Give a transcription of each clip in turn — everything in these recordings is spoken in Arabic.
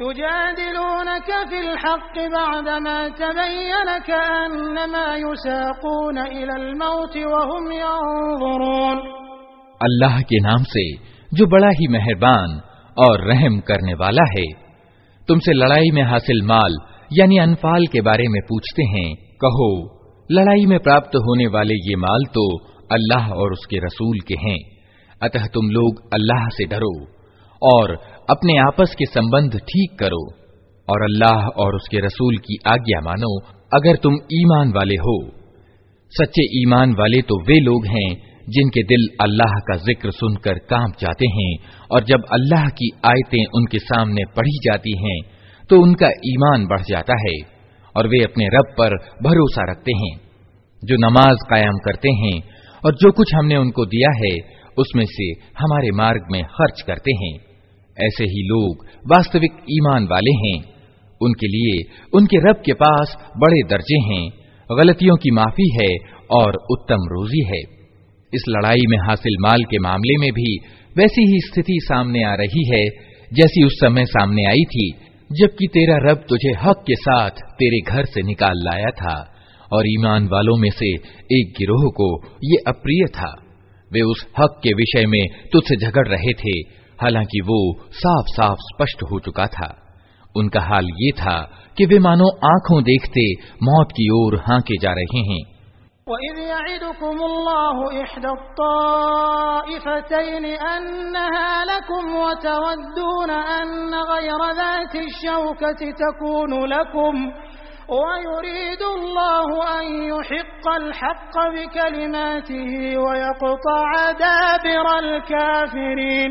يجادلونك في الحق بعدما تبين كأنما يساقون إلى الموت وهم ينظرون अल्लाह के नाम से जो बड़ा ही मेहरबान और रहम करने वाला है तुमसे लड़ाई में हासिल माल यानी अनफाल के बारे में पूछते हैं कहो लड़ाई में प्राप्त होने वाले ये माल तो अल्लाह और उसके रसूल के हैं अतः तुम लोग अल्लाह से डरो और अपने आपस के संबंध ठीक करो और अल्लाह और उसके रसूल की आज्ञा मानो, अगर तुम ईमान वाले हो। सच्चे ईमान वाले तो वे लोग हैं जिनके दिल अल्लाह का ज़िक्र सुनकर काँप जाते हैं और जब अल्लाह की आयतें उनके सामने पढ़ी जाती हैं तो उनका ईमान बढ़ जाता है और वे अपने रब पर भरोसा रखते हैं, जो नमाज़ कायम करते हैं और जो कुछ हमने उनको दिया है, उसमें से हमारे मार्ग में खर्च करते हैं। ऐसे ही लोग वास्तविक ईमान वाले हैं। उनके लिए, उनके रब के पास बड़े दर्जे हैं। गलतियों की माफ़ी है और उत्तम रोजी है। इस लड़ाई में हासिल माल के मामले में भी वैसी ही स्थिति सामने आ रही है, जैसी उस समय सामने आई थी, जबकि तेरा रब तुझे हक के साथ तेरे घर से निकाल लाया था और ईमान वालों में से एक गिरोह को ये अप्रिय था। वे उस हक के विषय में तुझसे झगड़ रहे थे हालांकि वो साफ साफ स्पष्ट हो चुका था उनका हाल ये था कि वे मानो आंखों देखते मौत की ओर हांके जा रहे हैं وإذ يعدكم الله إحدى الطائفتين أنها لكم وتودون أن غير ذات الشوكة تكون لكم ويريد الله أن يحق الحق بكلماته ويقطع دابر الكافرين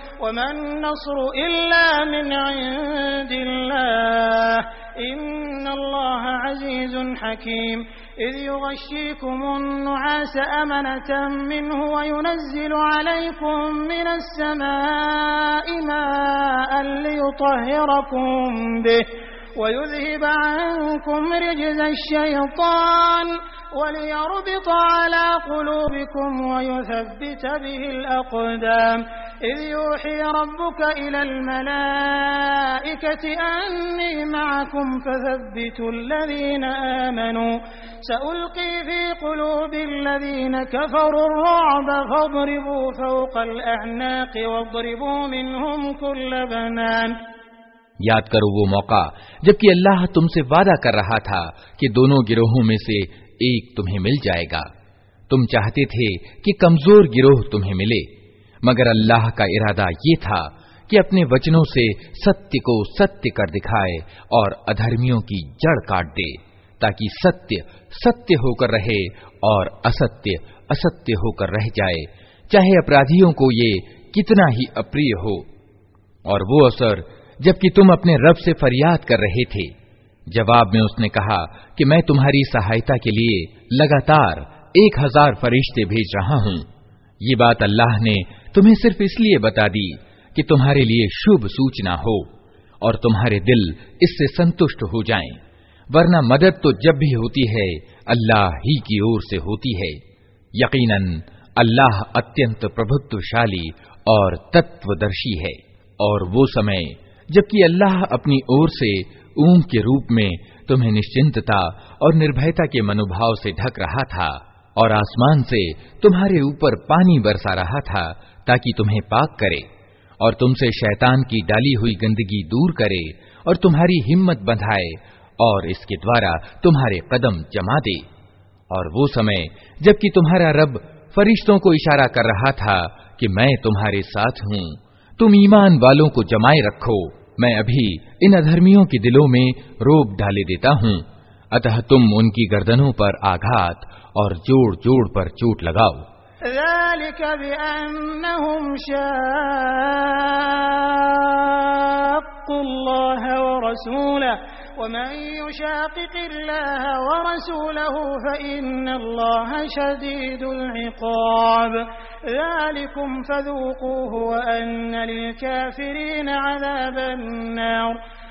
وما النصر إلا من عند الله. إن الله عزيز حكيم. إذ يغشيكم النعاس أمنة منه وينزل عليكم من السماء ماء ليطهركم به ويذهب عنكم رجز الشيطان وليربط على قلوبكم ويثبت به الأقدام. إذ يوحي ربك إلى الملائكة أني معكم فثبتوا الذين آمنوا سألقي في قلوب الذين كفروا الرعب فاضربوا فوق الأعناق واضربوا منهم كل بنان याद करो वो मौका जबकि अल्लाह तुमसे वादा कर रहा था कि दोनों गिरोहों में से एक तुम्हें मिल जाएगा तुम चाहते थे कि कमजोर गिरोह तुम्हें मिले मगर अल्लाह का इरादा ये था कि अपने वचनों से सत्य को सत्य कर दिखाए और अधर्मियों की जड़ काट दे, ताकि सत्य सत्य होकर रहे और असत्य असत्य होकर रह जाए। चाहे अपराधियों को ये कितना ही अप्रिय हो। और वो असर जबकि तुम अपने रब से फरियाद कर रहे थे। जवाब में उसने कहा कि मैं तुम्हारी सहायता के लिए लगातार एक हज़ार फरिश्ते भेज रहा हूँ। ये बात अल्लाह ने तुम्हें सिर्फ़ इसलिए बता दी कि तुम्हारे लिए शुभ सूचना हो और तुम्हारे दिल इससे संतुष्ट हो जाएँ। वरना मदद तो जब भी होती है, अल्लाह ही की ओर से होती है यकीनन, अल्लाह अत्यंत प्रभुत्वशाली और तत्वदर्शी है और वो समय, जबकि अल्लाह अपनी ओर से ऊंग के रूप में तुम्हें निश्चिंतता और निर्भयता के मनोभाव से ढक रहा था और आसमान से तुम्हारे ऊपर पानी बरसा रहा था, ताकि तुम्हें पाक करे, और तुमसे शैतान की डाली हुई गंदगी दूर करे, और तुम्हारी हिम्मत बंधाए, और इसके द्वारा तुम्हारे कदम जमा दे। और वो समय, जबकि तुम्हारा रब फरिश्तों को इशारा कर रहा था कि मैं तुम्हारे साथ हूँ, तुम ईमान वालों को जमाए रखो, मैं अभी इन अधर्मियों के दिलों में रोब डाले देता हूँ, अतः तुम उनकी गर्दनों पर आघात और जोड़ जोड़ पर चोट लगाओ वमन युशाकिक वरसूलहु फइन्नल्लाह शदीदुल इक़ाब ذلكم فذوقوه وأن للكافرين عذاب النار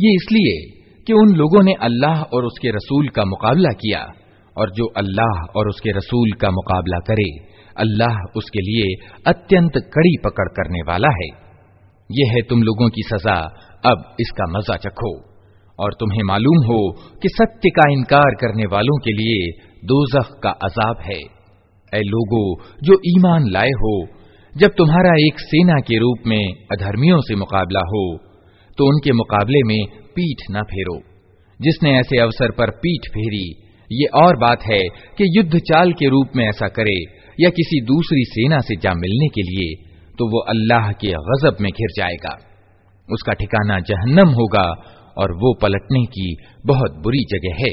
ये इसलिए कि उन लोगों ने अल्लाह और उसके रसूल का मुकाबला किया, और जो अल्लाह और उसके रसूल का मुकाबला करे, अल्लाह उसके लिए अत्यंत कड़ी पकड़ करने वाला है। यह है तुम लोगों की सजा, अब इसका मज़ा चखो। और तुम्हें मालूम हो कि सत्य का इनकार करने वालों के लिए दोजख का अजाब है। ऐ लोगो, जो ईमान लाए हो जब तुम्हारा एक सेना के रूप में अधर्मियों से मुकाबला हो तो उनके मुकाबले में पीठ न फेरो। जिसने ऐसे अवसर पर पीठ फेरी, ये और बात है कि युद्ध चाल के रूप में ऐसा करे या किसी दूसरी सेना से जा मिलने के लिए तो वो अल्लाह के गजब में घिर जाएगा। उसका ठिकाना जहन्नम होगा और वो पलटने की बहुत बुरी जगह है।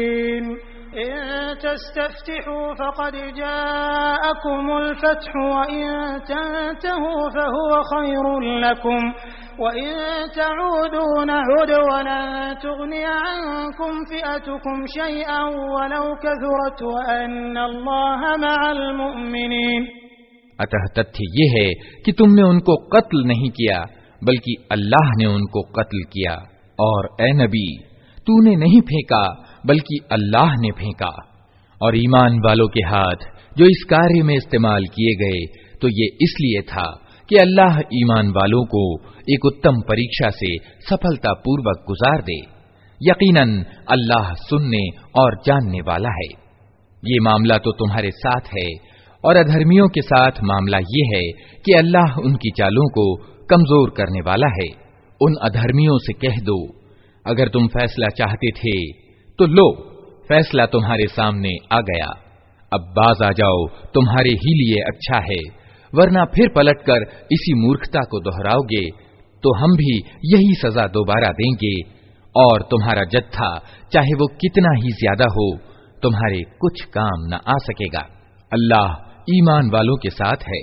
تستفتحوا فقد جاءكم الفتح وإن تنتهوا فهو خير لكم وإن تعودوا نعد ولن تغني عنكم فئتكم شيئا ولو كثرت وأن الله مع المؤمنين अतः तथ्य ये है कि तुमने उनको कत्ल नहीं किया बल्कि अल्लाह ने उनको कत्ल किया और ए नबी तूने नहीं फेंका बल्कि अल्लाह ने फेंका और ईमान वालों के हाथ, जो इस कार्य में इस्तेमाल किए गए तो ये इसलिए था कि अल्लाह ईमान वालों को एक उत्तम परीक्षा से सफलता पूर्वक गुजार दे। यकीनन, अल्लाह सुनने और जानने वाला है। ये मामला तो तुम्हारे साथ है, और अधर्मियों के साथ मामला ये है कि अल्लाह उनकी चालों को कमज़ोर करने वाला है। उन अधर्मियों से कह दो, अगर तुम फैसला चाहते थे तो लो। फैसला तुम्हारे सामने आ गया। अब बाज आ जाओ, तुम्हारे ही लिए अच्छा है, वरना फिर पलटकर इसी मूर्खता को दोहराओगे तो हम भी यही सजा दोबारा देंगे। और तुम्हारा जत्था, चाहे वो कितना ही ज़्यादा हो, तुम्हारे कुछ काम न आ सकेगा। अल्लाह ईमान वालों के साथ है।